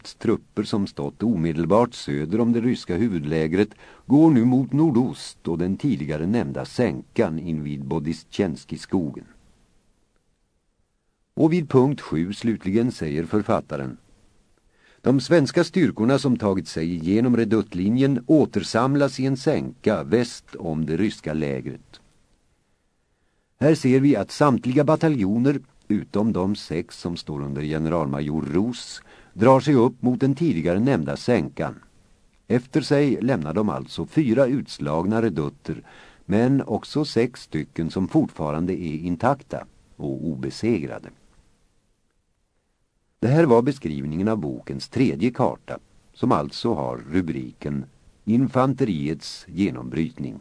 Reduts trupper som stått omedelbart söder om det ryska huvudlägret går nu mot nordost och den tidigare nämnda sänkan invid Bodistjenskiskogen. Och vid punkt 7 slutligen säger författaren De svenska styrkorna som tagit sig igenom reduttlinjen återsamlas i en sänka väst om det ryska lägret. Här ser vi att samtliga bataljoner, utom de sex som står under generalmajor Ros, drar sig upp mot den tidigare nämnda sänkan. Efter sig lämnar de alltså fyra utslagna redutter, men också sex stycken som fortfarande är intakta och obesegrade. Det här var beskrivningen av bokens tredje karta, som alltså har rubriken Infanteriets genombrytning.